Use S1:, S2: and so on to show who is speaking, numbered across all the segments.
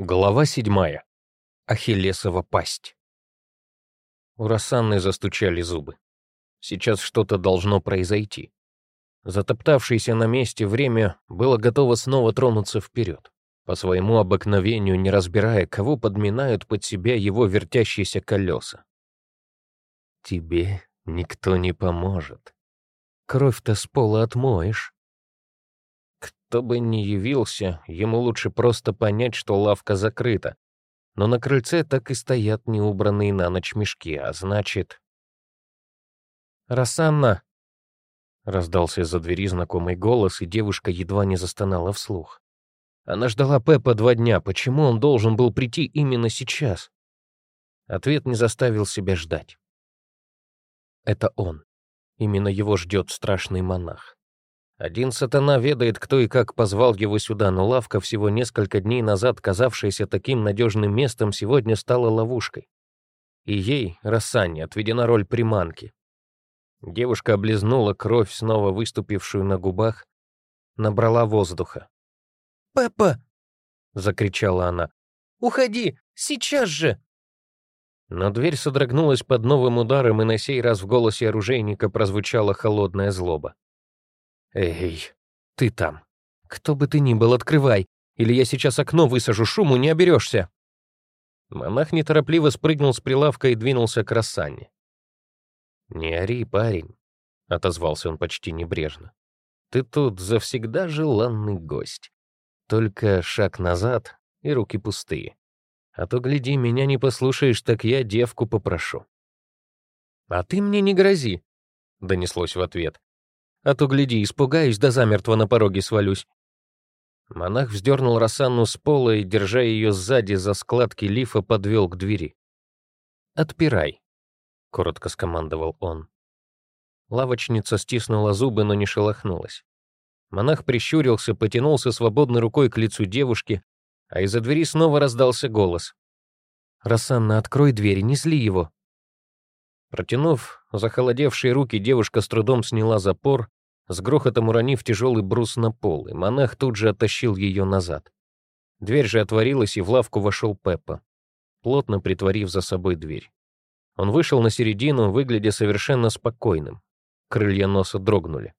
S1: Глава седьмая. Ахиллесова пасть. У Рассанны застучали зубы. Сейчас что-то должно произойти. Затоптавшееся на месте время было готово снова тронуться вперед, по своему обыкновению не разбирая, кого подминают под себя его вертящиеся колеса. «Тебе никто не поможет. Кровь-то с пола отмоешь», кто бы ни явился, ему лучше просто понять, что лавка закрыта. Но на крыльце так и стоят неубранные на ночь мешки, а значит... «Рассанна!» Раздался из-за двери знакомый голос, и девушка едва не застонала вслух. Она ждала Пеппа два дня. Почему он должен был прийти именно сейчас? Ответ не заставил себя ждать. Это он. Именно его ждет страшный монах. Один сатана ведает, кто и как позвал его сюда, но лавка, всего несколько дней назад казавшаяся таким надежным местом, сегодня стала ловушкой. И ей, Рассане, отведена роль приманки. Девушка облизнула кровь, снова выступившую на губах, набрала воздуха.
S2: «Пеппа!»
S1: — закричала она.
S2: «Уходи! Сейчас же!»
S1: Но дверь содрогнулась под новым ударом, и на сей раз в голосе оружейника прозвучала холодная злоба. «Эй, ты там. Кто бы ты ни был, открывай, или я сейчас окно высажу, шуму не оберешься». Монах неторопливо спрыгнул с прилавка и двинулся к Рассане. «Не ори, парень», — отозвался он почти небрежно. «Ты тут завсегда желанный гость. Только шаг назад и руки пустые. А то, гляди, меня не послушаешь, так я девку попрошу». «А ты мне не грози», — донеслось в ответ. А то, гляди, испугаюсь, да замертво на пороге свалюсь. Монах вздернул Рассанну с пола и, держа ее сзади за складки лифа, подвел к двери. «Отпирай», — коротко скомандовал он. Лавочница стиснула зубы, но не шелохнулась. Монах прищурился, потянулся свободной рукой к лицу девушки, а из-за двери снова раздался голос. «Рассанна, открой дверь, не зли его». Протянув захолодевшие руки, девушка с трудом сняла запор, с грохотом уронив тяжелый брус на пол, и монах тут же оттащил ее назад. Дверь же отворилась, и в лавку вошел Пеппа, плотно притворив за собой дверь. Он вышел на середину, выглядя совершенно спокойным. Крылья носа дрогнули.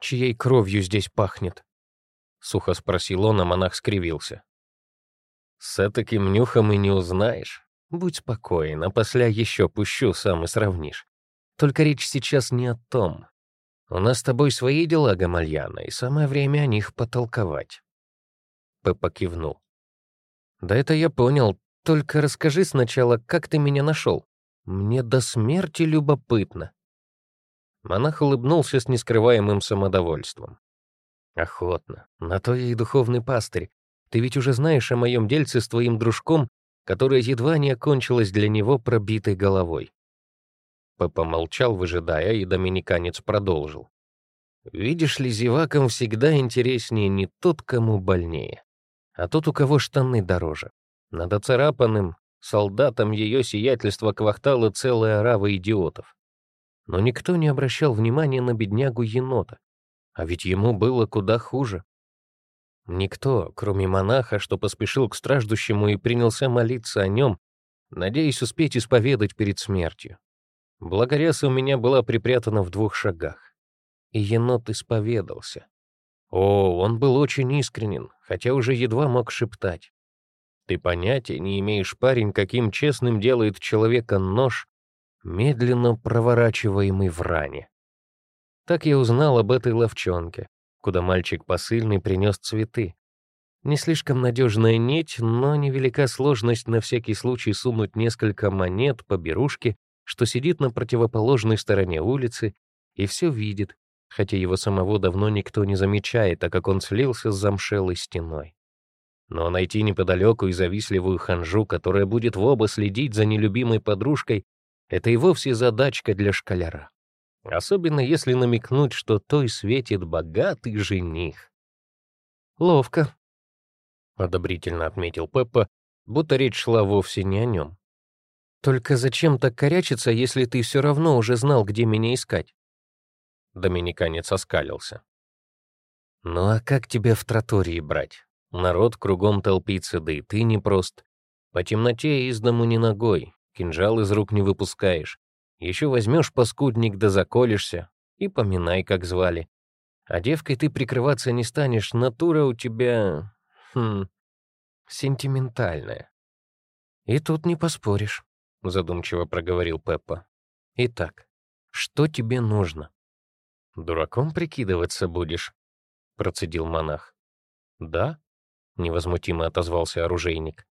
S1: «Чьей кровью здесь пахнет?» — сухо спросил он, а монах скривился. «С таким нюхом и не узнаешь. Будь спокоен, а после еще пущу, сам и сравнишь. Только речь сейчас не о том. У нас с тобой свои дела, Гамальяна, и самое время о них потолковать. Пеппа кивнул. Да это я понял. Только расскажи сначала, как ты меня нашел. Мне до смерти любопытно. Монах улыбнулся с нескрываемым самодовольством. Охотно. На то я и духовный пастырь. Ты ведь уже знаешь о моем дельце с твоим дружком которая едва не окончилась для него пробитой головой. Пеппа молчал, выжидая, и доминиканец продолжил. «Видишь ли, зевакам всегда интереснее не тот, кому больнее, а тот, у кого штаны дороже. Над оцарапанным солдатам ее сиятельство квахтала целая орава идиотов. Но никто не обращал внимания на беднягу енота, а ведь ему было куда хуже. Никто, кроме монаха, что поспешил к страждущему и принялся молиться о нем, надеясь успеть исповедать перед смертью. Благоряса у меня была припрятана в двух шагах. И енот исповедался. О, он был очень искренен, хотя уже едва мог шептать. Ты понятия не имеешь, парень, каким честным делает человека нож, медленно проворачиваемый в ране. Так я узнал об этой ловчонке, куда мальчик посыльный принес цветы. Не слишком надежная нить, но невелика сложность на всякий случай сунуть несколько монет по берушке, что сидит на противоположной стороне улицы и все видит, хотя его самого давно никто не замечает, так как он слился с замшелой стеной. Но найти неподалеку и завистливую ханжу, которая будет в оба следить за нелюбимой подружкой, это и вовсе задачка для школяра. Особенно если намекнуть, что той светит богатый жених. «Ловко», — одобрительно отметил Пеппа, будто речь шла вовсе не о нем. «Только зачем так корячиться, если ты все равно уже знал, где меня искать?» Доминиканец оскалился. «Ну а как тебя в тротории брать? Народ кругом толпится, да и ты непрост. По темноте из дому не ногой, кинжал из рук не выпускаешь. Еще возьмешь паскудник да заколешься, и поминай, как звали. А девкой ты прикрываться не станешь, натура у тебя... Хм... сентиментальная. И тут не поспоришь, задумчиво проговорил Пеппа. Итак, что тебе нужно? Дураком прикидываться будешь? Процедил монах. Да? Невозмутимо отозвался оружейник.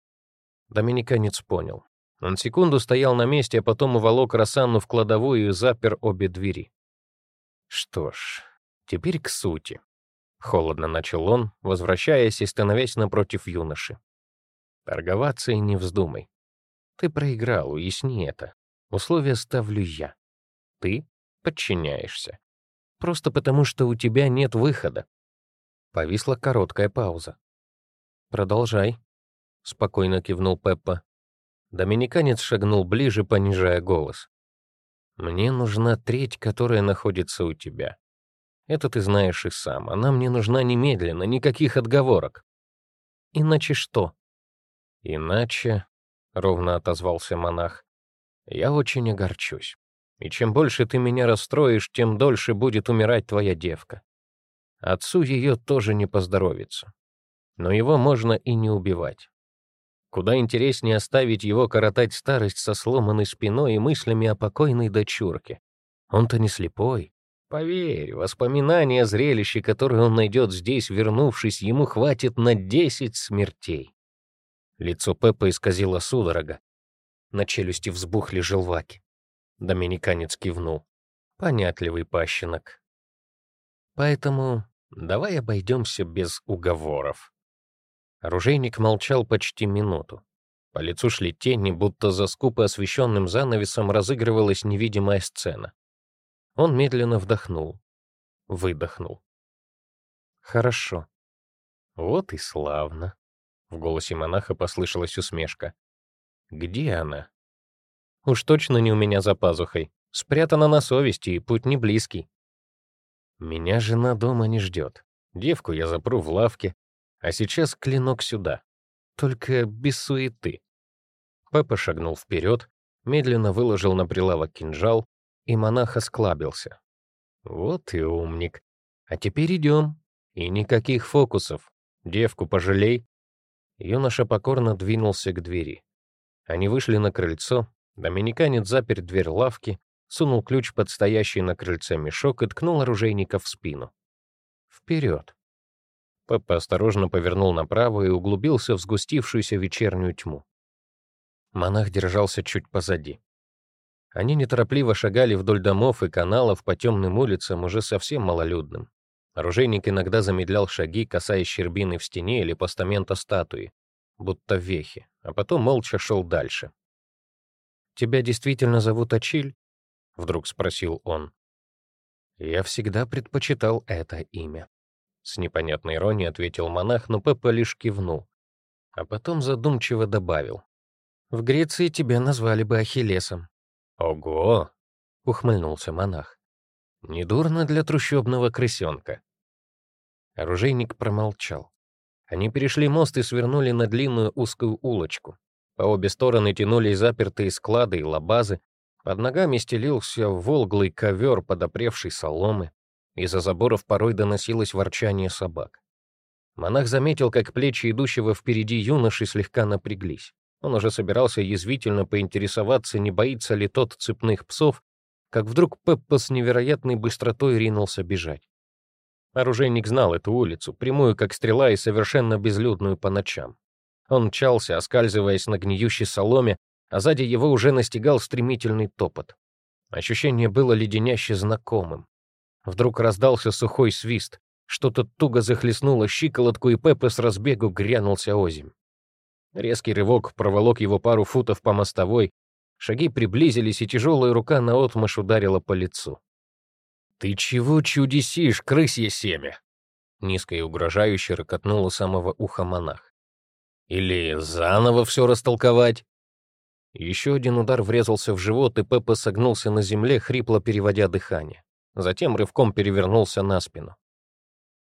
S1: Доминиканец понял. Он секунду стоял на месте, а потом уволок Рассанну в кладовую и запер обе двери. Что ж, теперь к сути. Холодно начал он, возвращаясь и становясь напротив юноши. Торговаться и не вздумай. Ты проиграл, уясни это. Условия ставлю я. Ты подчиняешься. Просто потому, что у тебя нет выхода. Повисла короткая пауза. «Продолжай», — спокойно кивнул Пеппа. Доминиканец шагнул ближе, понижая голос. «Мне нужна треть, которая находится у тебя. Это ты знаешь и сам. Она мне нужна немедленно, никаких отговорок». «Иначе что?» «Иначе», — ровно отозвался монах, — «я очень огорчусь. И чем больше ты меня расстроишь, тем дольше будет умирать твоя девка. Отцу ее тоже не поздоровится. Но его можно и не убивать. Куда интереснее оставить его коротать старость со сломанной спиной и мыслями о покойной дочурке. Он-то не слепой. Поверь, воспоминания о зрелище, которое он найдет здесь, вернувшись, ему хватит на десять смертей. Лицо Пеппа исказило судорога. На челюсти взбухли желваки. Доминиканец кивнул. Понятливый пащенок. Поэтому давай обойдемся без уговоров. Оружейник молчал почти минуту. По лицу шли тени, будто за скупо освещенным занавесом разыгрывалась невидимая сцена. Он медленно вдохнул, выдохнул. «Хорошо. Вот и славно». В голосе монаха послышалась усмешка. «Где она?» «Уж точно не у меня за пазухой. Спрятана на совести, и путь не близкий». «Меня жена дома не ждет. Девку я запру в лавке, а сейчас клинок сюда. Только без суеты. Пеппа шагнул вперед, медленно выложил на прилавок кинжал, и монах осклабился. Вот и умник. А теперь идем. И никаких фокусов. Девку пожалей. Юноша покорно двинулся к двери. Они вышли на крыльцо. Доминиканец запер дверь лавки, сунул ключ под стоящий на крыльце мешок и ткнул оружейника в спину. Вперед. Пеппа осторожно повернул направо и углубился в сгустившуюся вечернюю тьму. Монах держался чуть позади. Они неторопливо шагали вдоль домов и каналов по темным улицам, уже совсем малолюдным. Оружейник иногда замедлял шаги, касаясь щербины в стене или постамента статуи, будто вехи, а потом молча шел дальше. «Тебя действительно зовут Ачиль?» — вдруг спросил он. «Я всегда предпочитал это имя», с непонятной иронией ответил монах, но Пеппа лишь кивнул. А потом задумчиво добавил. «В Греции тебя назвали бы Ахиллесом». «Ого!» — ухмыльнулся монах. «Недурно для трущобного крысенка». Оружейник промолчал. Они перешли мост и свернули на длинную узкую улочку. По обе стороны тянулись запертые склады и лабазы. Под ногами стелился волглый ковер подопревшей соломы. Из-за заборов порой доносилось ворчание собак. Монах заметил, как плечи идущего впереди юноши слегка напряглись. Он уже собирался язвительно поинтересоваться, не боится ли тот цепных псов, как вдруг Пеппа с невероятной быстротой ринулся бежать. Оружейник знал эту улицу, прямую как стрела и совершенно безлюдную по ночам. Он мчался, оскальзываясь на гниющей соломе, а сзади его уже настигал стремительный топот. Ощущение было леденяще знакомым. Вдруг раздался сухой свист. Что-то туго захлестнуло щиколотку, и Пеппа с разбегу грянулся озимь. Резкий рывок проволок его пару футов по мостовой. Шаги приблизились, и тяжелая рука наотмашь ударила по лицу. «Ты чего чудесишь, крысье семя?» Низко и угрожающе рокотнул у самого уха монах. «Или заново все растолковать?» Еще один удар врезался в живот, и Пеппа согнулся на земле, хрипло переводя дыхание. Затем рывком перевернулся на спину.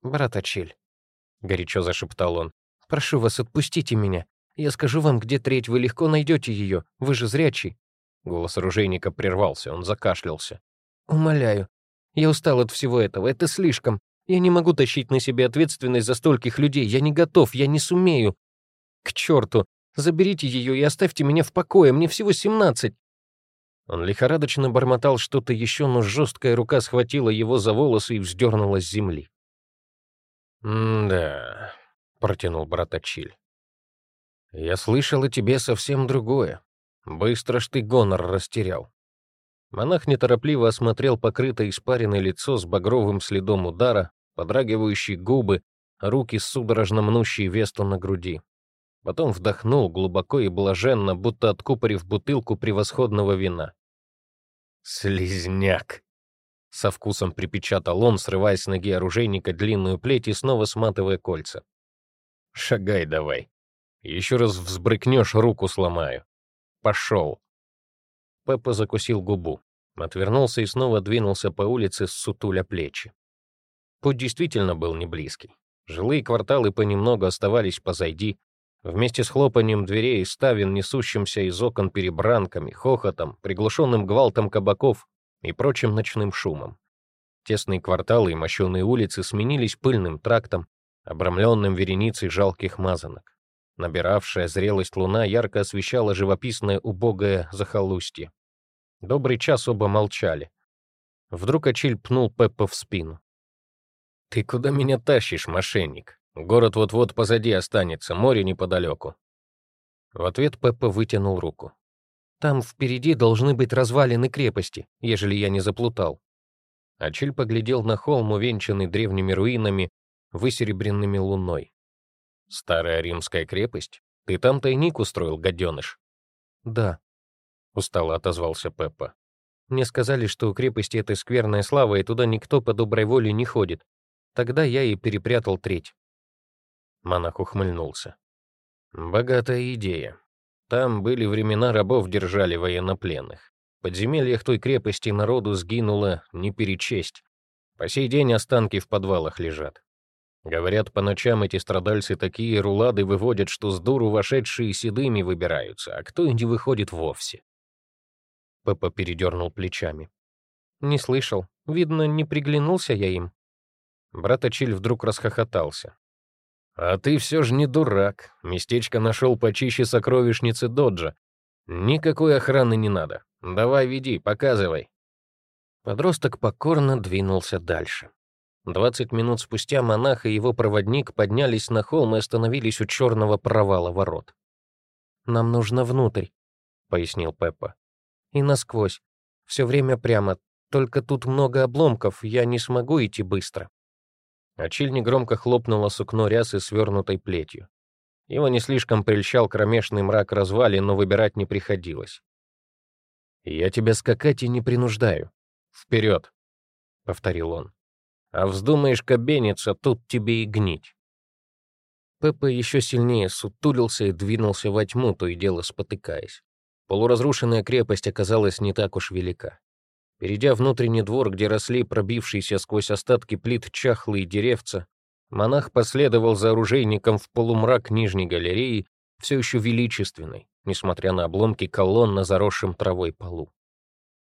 S1: «Брат Ачиль», — горячо зашептал он, — Прошу вас, отпустите меня. Я скажу вам, где треть, вы легко найдете ее. Вы же зрячий». Голос оружейника прервался, он закашлялся. «Умоляю. Я устал от всего этого, это слишком. Я не могу тащить на себе ответственность за стольких людей. Я не готов, я не сумею. К черту! Заберите ее и оставьте меня в покое, мне всего семнадцать. Он лихорадочно бормотал что-то еще, но жесткая рука схватила его за волосы и вздернула с земли. «Да», — протянул брат Ачиль. «Я слышал о тебе совсем другое. Быстро ж ты гонор растерял». Монах неторопливо осмотрел покрытое испаренное лицо с багровым следом удара, подрагивающие губы, руки, судорожно мнущие весту на груди. Потом вдохнул глубоко и блаженно, будто откупорив бутылку превосходного вина. «Слизняк!» Со вкусом припечатал он, срывая с ноги оружейника длинную плеть и снова сматывая кольца. «Шагай давай. Еще раз взбрыкнешь, руку сломаю. Пошел!» Пеппа закусил губу, отвернулся и снова двинулся по улице, сутуля плечи. Путь действительно был не близкий. Жилые кварталы понемногу оставались позади, Вместе с хлопанием дверей и ставен, несущимся из окон перебранками, хохотом, приглушенным гвалтом кабаков и прочим ночным шумом. Тесные кварталы и мощеные улицы сменились пыльным трактом, обрамленным вереницей жалких мазанок. Набиравшая зрелость луна ярко освещала живописное убогое захолустье. Добрый час оба молчали. Вдруг Ачиль пнул Пеппа в спину. «Ты куда меня тащишь, мошенник?» Город вот-вот позади останется, море неподалеку. В ответ Пеппа вытянул руку. Там впереди должны быть развалины крепости, ежели я не заплутал. Ачиль поглядел на холм, увенчанный древними руинами, высеребренными луной. «Старая римская крепость? Ты там тайник устроил, гаденыш?» «Да», — устало отозвался Пеппа. «Мне сказали, что у крепости этой скверная слава, и туда никто по доброй воле не ходит. Тогда я и перепрятал треть. Монах ухмыльнулся. «Богатая идея. Там были времена рабов держали военнопленных. В подземельях той крепости народу сгинуло не перечесть. По сей день останки в подвалах лежат. Говорят, по ночам эти страдальцы такие рулады выводят, что с дуру вошедшие седыми выбираются, а кто и не выходит вовсе. Пеппа передернул плечами. «Не слышал. Видно, не приглянулся я им». Брат Ачиль вдруг расхохотался. А ты все же не дурак. Местечко нашел почище сокровищницы Доджа. Никакой охраны не надо. Давай веди, показывай. Подросток покорно двинулся дальше. Двадцать минут спустя монах и его проводник поднялись на холм и остановились у черного провала ворот. «Нам нужно внутрь», — пояснил Пеппа. «И насквозь. Все время прямо. Только тут много обломков, я не смогу идти быстро». Ачиль негромко хлопнула сукно рясы свернутой плетью. Его не слишком прельщал кромешный мрак развали, но выбирать не приходилось. «Я тебя скакать и не принуждаю. Вперед!» — повторил он. «А вздумаешь кабениться, тут тебе и гнить». Пеппа еще сильнее сутулился и двинулся во тьму, то и дело спотыкаясь. Полуразрушенная крепость оказалась не так уж велика. Перейдя внутренний двор, где росли пробившиеся сквозь остатки плит чахлые деревца, монах последовал за оружейником в полумрак нижней галереи, все еще величественной, несмотря на обломки колонн на заросшем травой полу.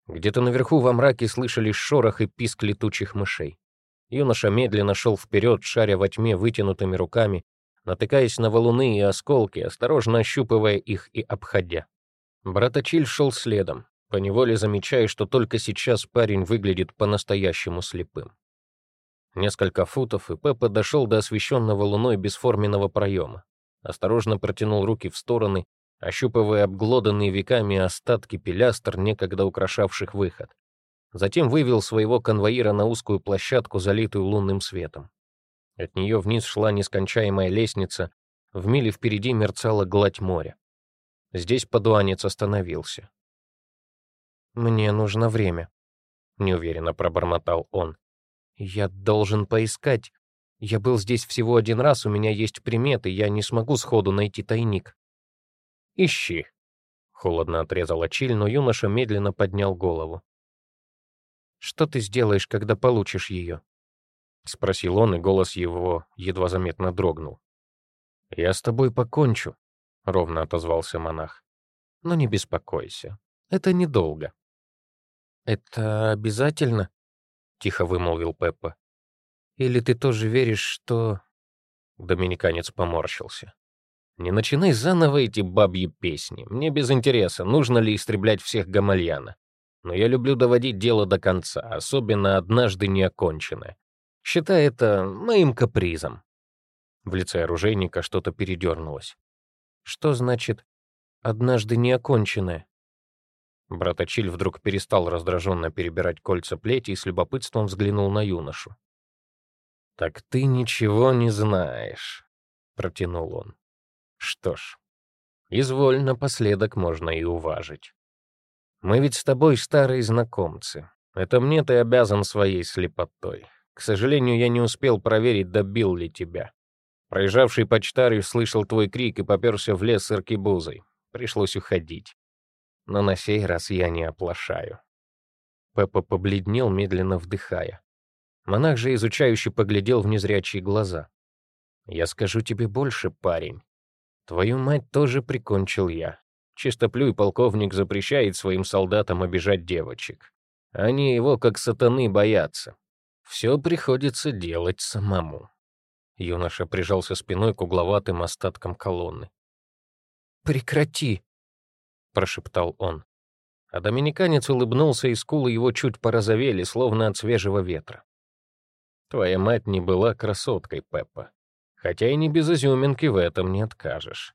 S1: Где-то наверху во мраке слышались шорох и писк летучих мышей. Юноша медленно шел вперед, шаря во тьме вытянутыми руками, натыкаясь на валуны и осколки, осторожно ощупывая их и обходя. Браточиль шел следом, поневоле замечая, что только сейчас парень выглядит по-настоящему слепым. Несколько футов, и Пеппа дошел до освещенного луной бесформенного проема. Осторожно протянул руки в стороны, ощупывая обглоданные веками остатки пилястр, некогда украшавших выход. Затем вывел своего конвоира на узкую площадку, залитую лунным светом. От нее вниз шла нескончаемая лестница, в миле впереди мерцала гладь моря. Здесь подуанец остановился. «Мне нужно время», — неуверенно пробормотал он. «Я должен поискать. Я был здесь всего один раз, у меня есть приметы, я не смогу сходу найти тайник». «Ищи», — холодно отрезал Ачиль, но юноша медленно поднял голову. «Что ты сделаешь, когда получишь ее?» — спросил он, и голос его едва заметно дрогнул. «Я с тобой покончу», — ровно отозвался монах. «Но не беспокойся, это недолго». «Это обязательно?» — тихо вымолвил Пеппа. «Или ты тоже веришь, что...» Доминиканец поморщился. «Не начинай заново эти бабьи песни. Мне без интереса, нужно ли истреблять всех Гамальяна. Но я люблю доводить дело до конца, особенно однажды неоконченное. Считай это моим капризом». В лице оружейника что-то передернулось. «Что значит «однажды неоконченное»?» Браточиль вдруг перестал раздраженно перебирать кольца плети и с любопытством взглянул на юношу. «Так ты ничего не знаешь», — протянул он. «Что ж, изволь напоследок можно и уважить. Мы ведь с тобой старые знакомцы. Это мне ты обязан своей слепотой. К сожалению, я не успел проверить, добил ли тебя. Проезжавший почтарь услышал твой крик и поперся в лес с аркебузой. Пришлось уходить но на сей раз я не оплошаю. Пеппа побледнел, медленно вдыхая. Монах же изучающе поглядел в незрячие глаза. «Я скажу тебе больше, парень. Твою мать тоже прикончил я. Чистоплюй полковник запрещает своим солдатам обижать девочек. Они его, как сатаны, боятся. Все приходится делать самому». Юноша прижался спиной к угловатым остаткам колонны. «Прекрати!» — прошептал он. А доминиканец улыбнулся, и скулы его чуть порозовели, словно от свежего ветра. «Твоя мать не была красоткой, Пеппа. Хотя и не без изюминки в этом не откажешь.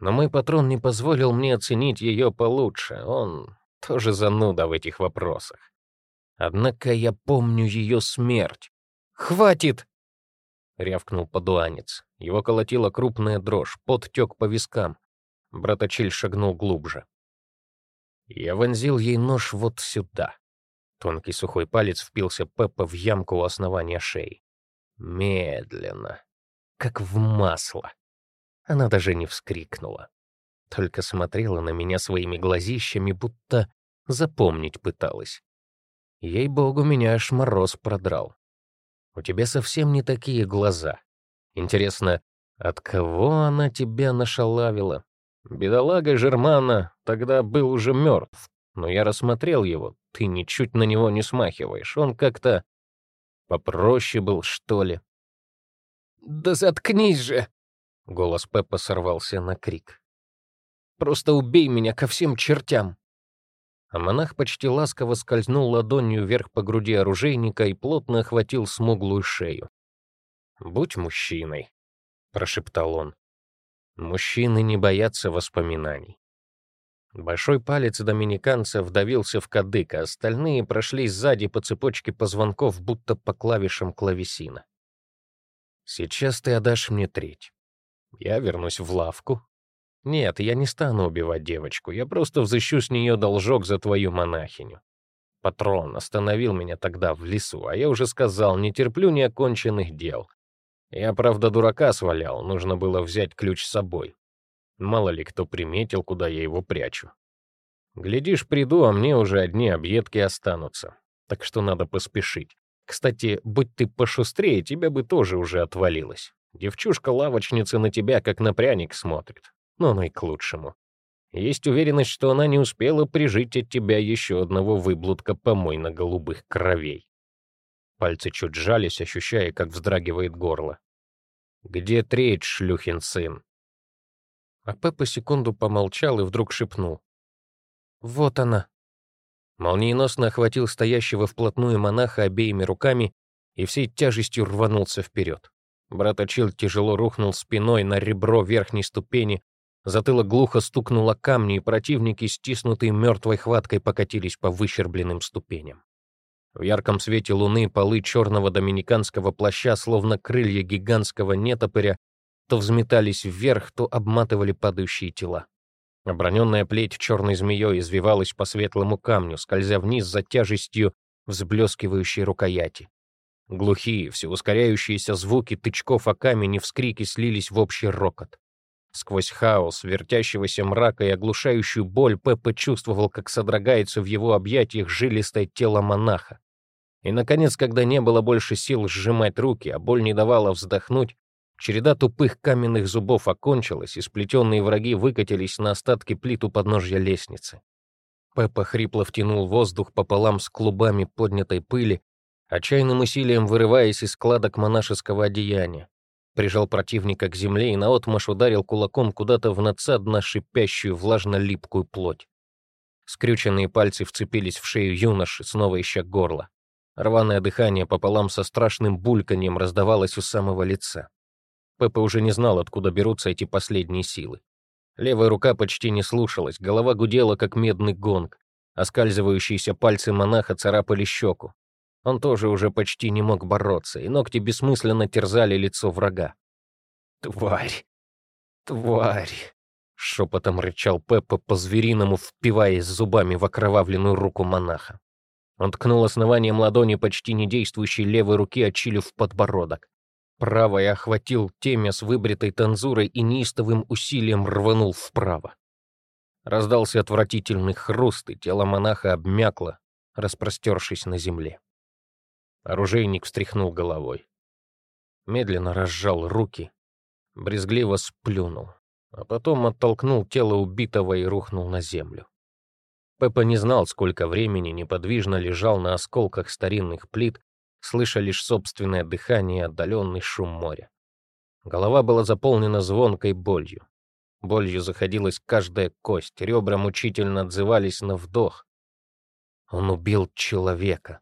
S1: Но мой патрон не позволил мне оценить ее получше. Он тоже зануда в этих вопросах. Однако я помню ее смерть. «Хватит!» — рявкнул подуанец. Его колотила крупная дрожь, пот тек по вискам. Браточиль шагнул глубже. Я вонзил ей нож вот сюда. Тонкий сухой палец впился Пеппа в ямку у основания шеи. Медленно, как в масло. Она даже не вскрикнула. Только смотрела на меня своими глазищами, будто запомнить пыталась. Ей-богу, меня аж мороз продрал. У тебя совсем не такие глаза. Интересно, от кого она тебя нашалавила? Бедолага Жермана тогда был уже мертв, но я рассмотрел его. Ты ничуть на него не смахиваешь. Он как-то попроще был, что ли. «Да заткнись же!» — голос Пеппа сорвался на крик. «Просто убей меня ко всем чертям!» А монах почти ласково скользнул ладонью вверх по груди оружейника и плотно охватил смуглую шею. «Будь мужчиной», — прошептал он. Мужчины не боятся воспоминаний. Большой палец доминиканца вдавился в кадык, а остальные прошли сзади по цепочке позвонков, будто по клавишам клавесина. «Сейчас ты отдашь мне треть. Я вернусь в лавку. Нет, я не стану убивать девочку, я просто взыщу с нее должок за твою монахиню. Патрон остановил меня тогда в лесу, а я уже сказал, не терплю неоконченных дел. Я, правда, дурака свалял, нужно было взять ключ с собой. Мало ли кто приметил, куда я его прячу. Глядишь, приду, а мне уже одни объедки останутся. Так что надо поспешить. Кстати, будь ты пошустрее, тебя бы тоже уже отвалилось. Девчушка-лавочница на тебя как на пряник смотрит. Но оно и к лучшему. Есть уверенность, что она не успела прижить от тебя еще одного выблудка помойно-голубых кровей. Пальцы чуть сжались, ощущая, как вздрагивает горло. «Где треть, шлюхин сын?» А Пеппа секунду помолчал и вдруг шепнул. «Вот она!» Молниеносно охватил стоящего вплотную монаха обеими руками и всей тяжестью рванулся вперед. Брат Ачил тяжело рухнул спиной на ребро верхней ступени, затылок глухо стукнуло камни, и противники, стиснутые мертвой хваткой, покатились по выщербленным ступеням. В ярком свете луны полы черного доминиканского плаща, словно крылья гигантского нетопыря, то взметались вверх, то обматывали падающие тела. Оброненная плеть черной змеей извивалась по светлому камню, скользя вниз за тяжестью взблескивающей рукояти. Глухие, все ускоряющиеся звуки тычков о камень и вскрики слились в общий рокот. Сквозь хаос, вертящегося мрака и оглушающую боль Пеппа чувствовал, как содрогается в его объятиях жилистое тело монаха. И, наконец, когда не было больше сил сжимать руки, а боль не давала вздохнуть, Череда тупых каменных зубов окончилась, и сплетенные враги выкатились на остатки плит у подножья лестницы. Пеппа хрипло втянул воздух пополам с клубами поднятой пыли, отчаянным усилием вырываясь из складок монашеского одеяния. Прижал противника к земле и наотмашь ударил кулаком куда-то в надсадно шипящую влажно-липкую плоть. Скрюченные пальцы вцепились в шею юноши, снова ища горло. Рваное дыхание пополам со страшным бульканьем раздавалось у самого лица. Пеппа уже не знал, откуда берутся эти последние силы. Левая рука почти не слушалась, голова гудела, как медный гонг. Оскальзывающиеся пальцы монаха царапали щеку. Он тоже уже почти не мог бороться, и ногти бессмысленно терзали лицо врага. «Тварь! Тварь!» — шепотом рычал Пеппа по-звериному, впиваясь зубами в окровавленную руку монаха. Он ткнул основанием ладони почти недействующей левой руки, отчилив подбородок. Правой охватил темя с выбритой танзурой и неистовым усилием рванул вправо. Раздался отвратительный хруст, и тело монаха обмякло, распростершись на земле. Оружейник встряхнул головой. Медленно разжал руки, брезгливо сплюнул, а потом оттолкнул тело убитого и рухнул на землю. Пеппа не знал, сколько времени неподвижно лежал на осколках старинных плит, слыша лишь собственное дыхание и отдаленный шум моря. Голова была заполнена звонкой болью. Болью заходилась каждая кость, ребра мучительно отзывались на вдох. Он убил человека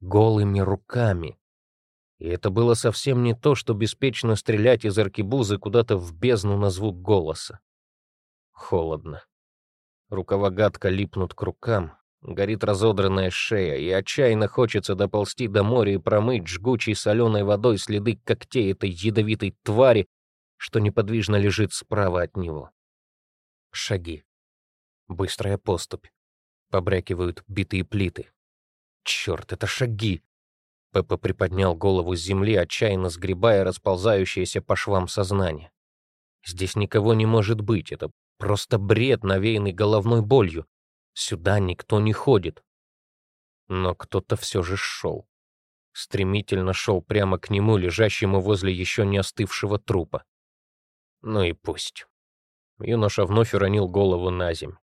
S1: голыми руками. И это было совсем не то, что беспечно стрелять из аркебузы куда-то в бездну на звук голоса. Холодно. Рукава гадко липнут к рукам, горит разодранная шея, и отчаянно хочется доползти до моря и промыть жгучей соленой водой следы когтей этой ядовитой твари, что неподвижно лежит справа от него. Шаги. Быстрая поступь. Побрякивают битые плиты. Черт, это шаги! Пеппа приподнял голову с земли, отчаянно сгребая расползающееся по швам сознание. Здесь никого не может быть, это просто бред, навеянный головной болью. Сюда никто не ходит. Но кто-то все же шел. Стремительно шел прямо к нему, лежащему возле еще не остывшего трупа. Ну и пусть. Юноша вновь уронил голову на земь.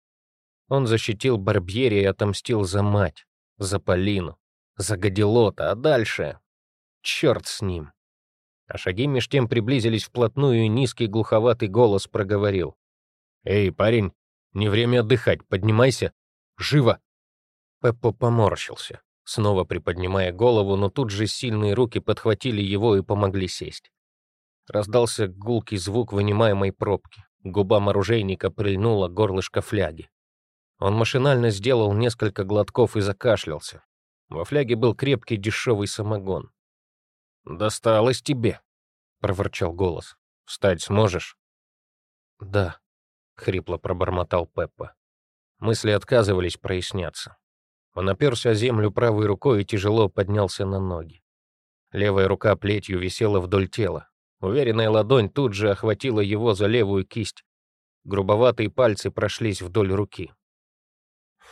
S1: Он защитил Барбьери и отомстил за мать за Полину, за Гадилота, а дальше... Черт с ним. А шаги меж тем приблизились вплотную, и низкий глуховатый голос проговорил. «Эй, парень, не время отдыхать, поднимайся! Живо!» Пеппо поморщился, снова приподнимая голову, но тут же сильные руки подхватили его и помогли сесть. Раздался гулкий звук вынимаемой пробки. Губам оружейника прильнуло горлышко фляги. Он машинально сделал несколько глотков и закашлялся. Во фляге был крепкий дешевый самогон. «Досталось тебе», — проворчал голос. «Встать сможешь?» «Да», — хрипло пробормотал Пеппа. Мысли отказывались проясняться. Он оперся о землю правой рукой и тяжело поднялся на ноги. Левая рука плетью висела вдоль тела. Уверенная ладонь тут же охватила его за левую кисть. Грубоватые пальцы прошлись вдоль руки.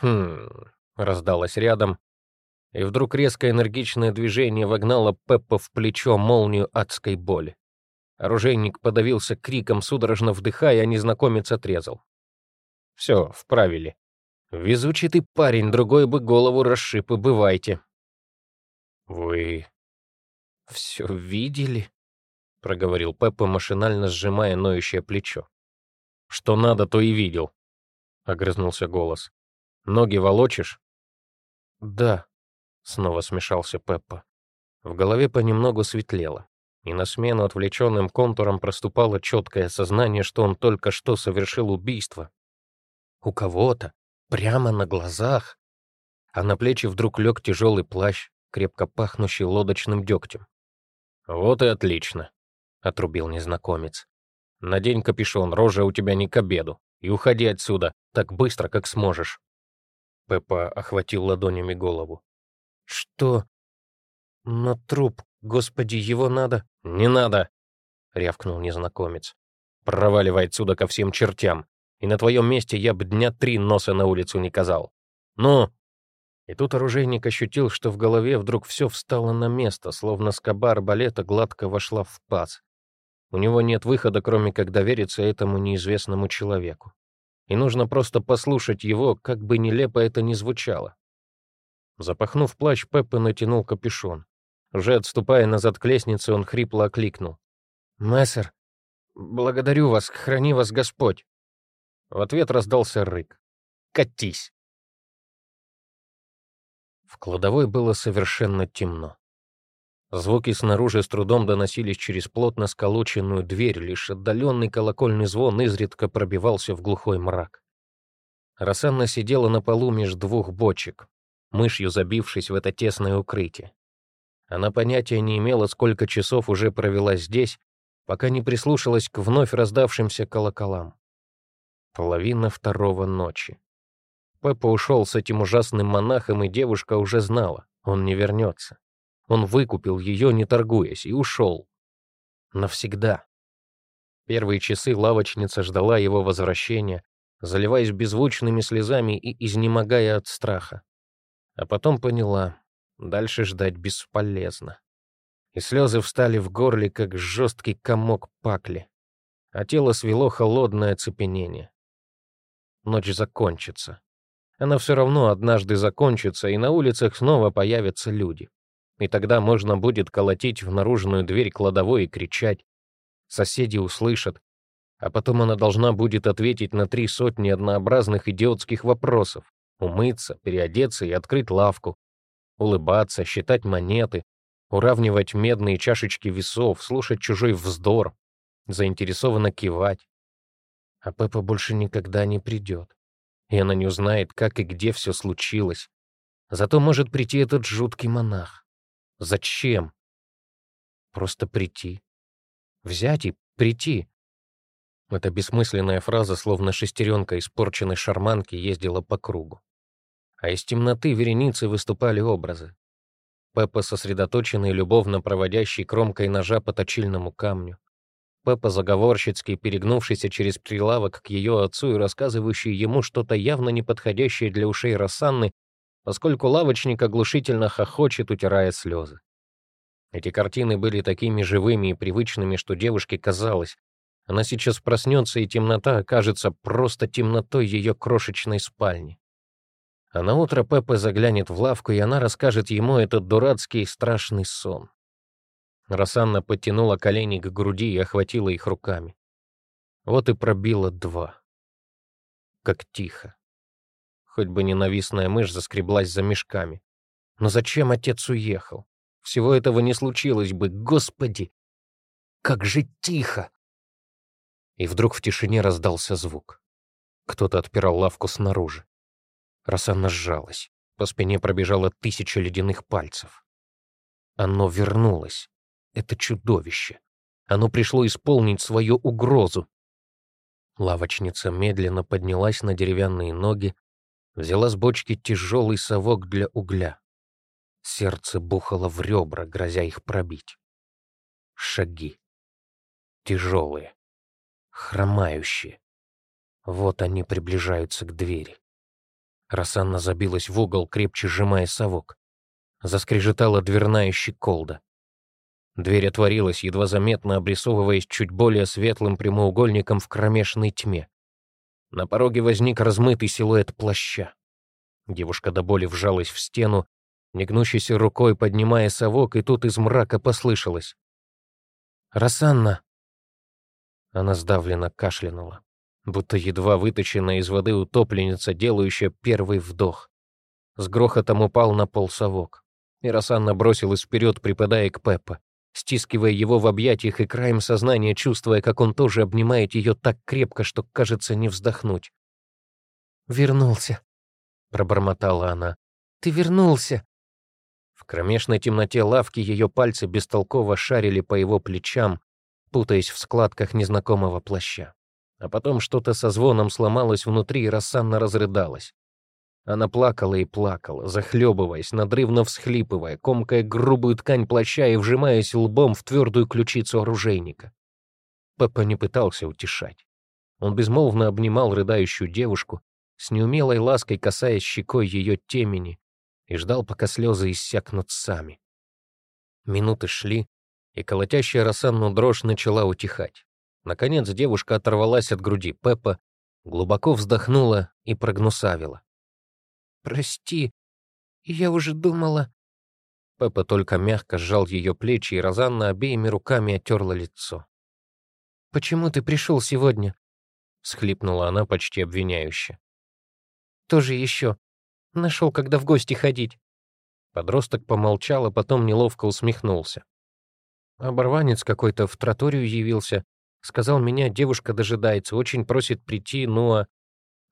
S1: «Хм...» — раздалось рядом, и вдруг резкое энергичное движение вогнало Пеппа в плечо молнию адской боли. Оружейник подавился криком, судорожно вдыхая, а незнакомец отрезал. «Все, вправили. Везучий ты парень, другой бы голову расшиб, и бывайте». «Вы все видели?» — проговорил Пеппа, машинально сжимая ноющее плечо. «Что надо, то и видел», — огрызнулся голос. Ноги волочишь?» «Да», — снова смешался Пеппа. В голове понемногу светлело, и на смену отвлеченным контурам проступало четкое сознание, что он только что совершил убийство. У кого-то, прямо на глазах. А на плечи вдруг лег тяжелый плащ, крепко пахнущий лодочным дегтем. «Вот и отлично», — отрубил незнакомец. «Надень капюшон, рожа у тебя не к обеду, и уходи отсюда так быстро, как сможешь». Пеппа охватил ладонями голову. «Что? На труп, господи, его надо...» «Не надо!» — рявкнул незнакомец. «Проваливай отсюда ко всем чертям, и на твоем месте я бы дня три носа на улицу не казал. Ну!» И тут оружейник ощутил, что в голове вдруг все встало на место, словно скоба арбалета гладко вошла в паз. У него нет выхода, кроме как довериться этому неизвестному человеку. И нужно просто послушать его, как бы нелепо это ни звучало. Запахнув плащ, Пеппа натянул капюшон. Уже отступая назад к лестнице, он хрипло окликнул. «Мессер, благодарю вас, храни вас Господь!» В ответ раздался рык. «Катись!» В кладовой было совершенно темно. Звуки снаружи с трудом доносились через плотно сколоченную дверь, лишь отдаленный колокольный звон изредка пробивался в глухой мрак. Рассанна сидела на полу меж двух бочек, мышью забившись в это тесное укрытие. Она понятия не имела, сколько часов уже провела здесь, пока не прислушалась к вновь раздавшимся колоколам. Половина второго ночи. Пеппа ушел с этим ужасным монахом, и девушка уже знала, он не вернется. Он выкупил ее, не торгуясь, и ушел. Навсегда. Первые часы лавочница ждала его возвращения, заливаясь беззвучными слезами и изнемогая от страха. А потом поняла, дальше ждать бесполезно. И слезы встали в горле, как жесткий комок пакли, а тело свело холодное оцепенение. Ночь закончится. Она все равно однажды закончится, и на улицах снова появятся люди. И тогда можно будет колотить в наружную дверь кладовой и кричать. Соседи услышат. А потом она должна будет ответить на три сотни однообразных идиотских вопросов умыться, переодеться и открыть лавку, улыбаться, считать монеты, уравнивать медные чашечки весов, слушать чужой вздор, заинтересованно кивать. А Пеппа больше никогда не придет, и она не узнает, как и где все случилось. Зато может прийти этот жуткий монах. Зачем? Просто прийти. Взять и прийти. Эта бессмысленная фраза, словно шестеренка испорченной шарманки, ездила по кругу а из темноты вереницы выступали образы. Пеппа, сосредоточенный, любовно проводящий кромкой ножа по точильному камню. Пеппа, заговорщицкий, перегнувшийся через прилавок к ее отцу и рассказывающий ему что-то явно неподходящее для ушей Рассанны, поскольку лавочник оглушительно хохочет, утирая слезы. Эти картины были такими живыми и привычными, что девушке казалось, она сейчас проснется, и темнота окажется просто темнотой ее крошечной спальни. А на утро Пеппа заглянет в лавку, и она расскажет ему этот дурацкий страшный сон. Рассанна подтянула колени к груди и охватила их руками. Вот и пробила два. Как тихо. Хоть бы ненавистная мышь заскреблась за мешками. Но зачем отец уехал? Всего этого не случилось бы, господи! Как же тихо! И вдруг в тишине раздался звук. Кто-то отпирал лавку снаружи. Рассанна сжалась. По спине пробежало тысяча ледяных пальцев. Оно вернулось. Это чудовище. Оно пришло исполнить свою угрозу. Лавочница медленно поднялась на деревянные ноги, взяла с бочки тяжелый совок для угля. Сердце бухало в ребра, грозя их пробить. Шаги. Тяжелые. Хромающие. Вот они приближаются к двери. Рассанна забилась в угол, крепче сжимая совок. Заскрежетала дверная щеколда. Дверь отворилась, едва заметно обрисовываясь чуть более светлым прямоугольником в кромешной тьме. На пороге возник размытый силуэт плаща. Девушка до боли вжалась в стену, негнущейся рукой поднимая совок, и тут из мрака послышалось. «Рассанна!» Она сдавленно кашлянула будто едва вытащенная из воды утопленница, делающая первый вдох. С грохотом упал на пол совок. И Рассанна бросилась вперед, припадая к Пеппа, стискивая его в объятиях и краем сознания, чувствуя, как он тоже обнимает ее так крепко, что, кажется, не вздохнуть. «Вернулся», — пробормотала она. «Ты вернулся!» В кромешной темноте лавки ее пальцы бестолково шарили по его плечам, путаясь в складках незнакомого плаща. А потом что-то со звоном сломалось внутри, и Рассанна разрыдалась. Она плакала и плакала, захлебываясь, надрывно всхлипывая, комкая грубую ткань плаща и вжимаясь лбом в твердую ключицу оружейника. Пеппа не пытался утешать. Он безмолвно обнимал рыдающую девушку, с неумелой лаской касаясь щекой ее темени, и ждал, пока слезы иссякнут сами. Минуты шли, и колотящая Рассанну дрожь начала утихать. Наконец девушка оторвалась от груди Пеппа, глубоко вздохнула и прогнусавила.
S2: «Прости, я уже думала...»
S1: Пеппа только мягко сжал ее плечи, и Розанна обеими руками оттерла лицо.
S2: «Почему ты пришел сегодня?»
S1: — схлипнула она почти обвиняюще.
S2: «Тоже еще. Нашел, когда в гости ходить».
S1: Подросток помолчал, а потом неловко усмехнулся. Оборванец какой-то в троторию явился. Сказал, меня девушка дожидается, очень просит прийти, а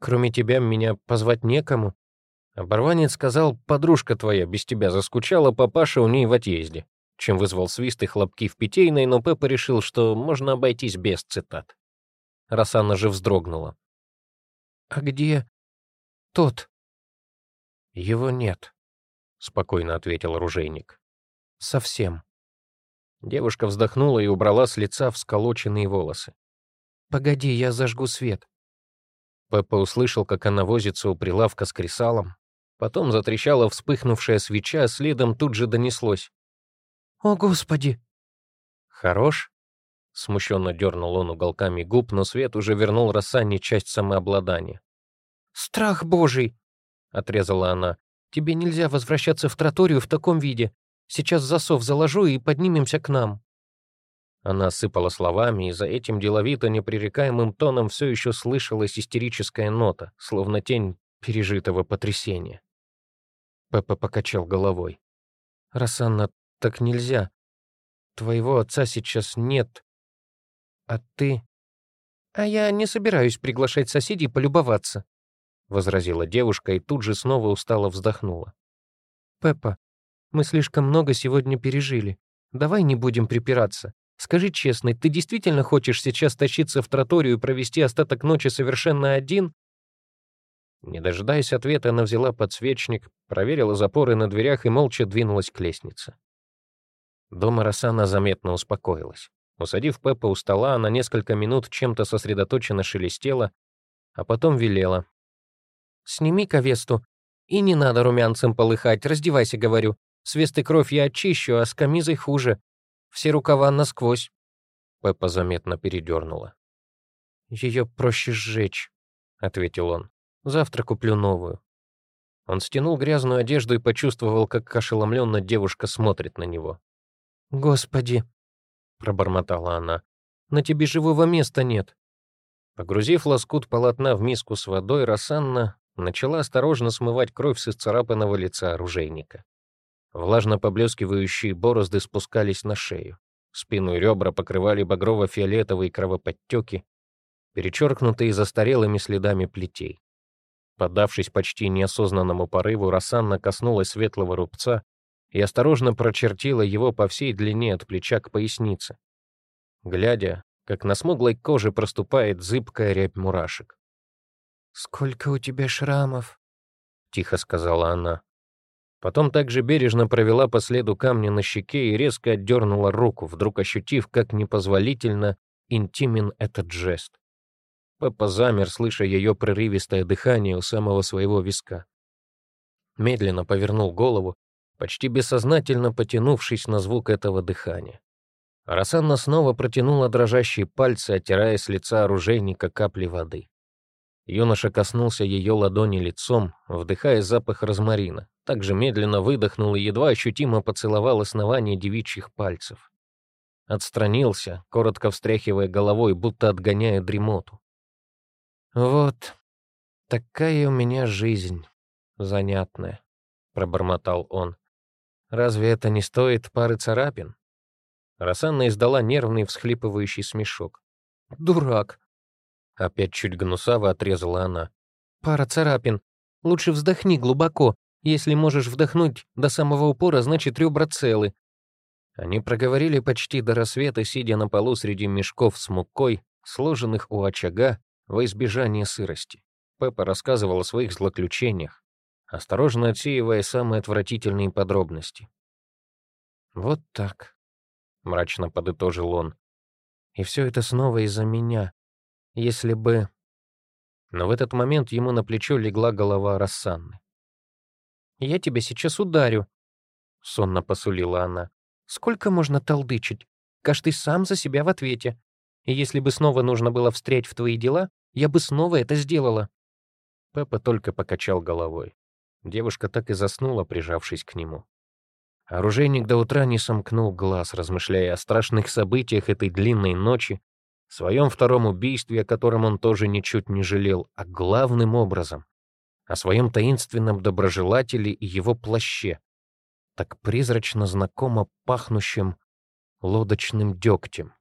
S1: кроме тебя меня позвать некому. Оборванец сказал, подружка твоя без тебя заскучала, папаша у ней в отъезде. Чем вызвал свист и хлопки в питейной, но Пеппа решил, что можно обойтись без цитат. Рассана же вздрогнула.
S2: «А где тот?»
S1: «Его нет», — спокойно ответил оружейник. «Совсем». Девушка вздохнула и убрала с лица всколоченные волосы.
S2: «Погоди, я зажгу свет».
S1: Пеппа услышал, как она возится у прилавка с кресалом. Потом затрещала вспыхнувшая свеча, а следом тут же донеслось.
S2: «О, Господи!»
S1: «Хорош?» Смущенно дернул он уголками губ, но свет уже вернул Рассане часть самообладания.
S2: «Страх Божий!» — отрезала она. «Тебе нельзя возвращаться в троторию в таком виде. Сейчас засов заложу и поднимемся к нам».
S1: Она сыпала словами, и за этим деловито непререкаемым тоном все еще слышалась истерическая нота, словно тень пережитого потрясения. Пеппа покачал головой. «Рассанна, так нельзя. Твоего отца сейчас нет. А ты...»
S2: «А я не собираюсь приглашать соседей полюбоваться», — возразила девушка и тут же снова устало вздохнула. «Пеппа, мы слишком много сегодня пережили. Давай не будем припираться. Скажи честно, ты действительно хочешь сейчас тащиться в троторию и провести остаток ночи совершенно один?»
S1: Не дожидаясь ответа, она взяла подсвечник, проверила запоры на дверях и молча двинулась к лестнице. Дома Рассана заметно успокоилась. Усадив Пеппа у стола, она несколько минут чем-то сосредоточенно шелестела, а потом велела.
S2: «Сними-ка весту. И не надо румянцем полыхать, раздевайся, говорю. С весты кровь я очищу, а с камизой хуже. Все рукава насквозь».
S1: Пеппа заметно передернула.
S2: «Ее проще сжечь», — ответил он.
S1: «Завтра куплю новую». Он стянул грязную одежду и почувствовал, как ошеломленно девушка смотрит на него.
S2: «Господи!» — пробормотала она. «На тебе живого места нет».
S1: Погрузив лоскут полотна в миску с водой, Рассанна начала осторожно смывать кровь с исцарапанного лица оружейника. Влажно поблескивающие борозды спускались на шею. Спину и ребра покрывали багрово-фиолетовые кровоподтеки, перечеркнутые застарелыми следами плетей. Поддавшись почти неосознанному порыву, Рассанна коснулась светлого рубца и осторожно прочертила его по всей длине от плеча к пояснице, глядя, как на смуглой коже проступает зыбкая рябь мурашек.
S2: «Сколько у тебя шрамов?»
S1: — тихо сказала она. Потом также бережно провела по следу камня на щеке и резко отдернула руку, вдруг ощутив, как непозволительно интимен этот жест. Пеппа замер, слыша ее прерывистое дыхание у самого своего виска. Медленно повернул голову почти бессознательно потянувшись на звук этого дыхания. Рассанна снова протянула дрожащие пальцы, оттирая с лица оружейника капли воды. Юноша коснулся ее ладони лицом, вдыхая запах розмарина, также медленно выдохнул и едва ощутимо поцеловал основание девичьих пальцев. Отстранился, коротко встряхивая головой, будто отгоняя дремоту. «Вот, такая у меня жизнь, занятная», — пробормотал он. Разве это не стоит пары царапин? Рассанна издала нервный всхлипывающий смешок.
S2: «Дурак!»
S1: Опять чуть гнусаво отрезала она.
S2: «Пара царапин. Лучше вздохни глубоко. Если можешь вдохнуть до самого упора, значит, ребра целы».
S1: Они проговорили почти до рассвета, сидя на полу среди мешков с мукой, сложенных у очага, во избежание сырости. Пеппа рассказывала о своих злоключениях, осторожно отсеивая самые отвратительные подробности. «Вот так», — мрачно подытожил он. «И все это снова из-за меня. Если бы...» Но в этот момент ему на плечо легла голова Рассанны.
S2: «Я тебя сейчас ударю», — сонно посулила она. Сколько можно толдычить? Каждый сам за себя в ответе. И если бы снова нужно было встрять в твои дела, я бы снова это сделала».
S1: Пеппа только покачал головой. Девушка так и заснула, прижавшись к нему. Оружейник до утра не сомкнул глаз, размышляя о страшных событиях этой длинной ночи, своем втором убийстве, о котором он тоже ничуть не жалел, а главным образом о своем таинственном доброжелателе и его плаще, так призрачно знакомо пахнущем лодочным дегтем.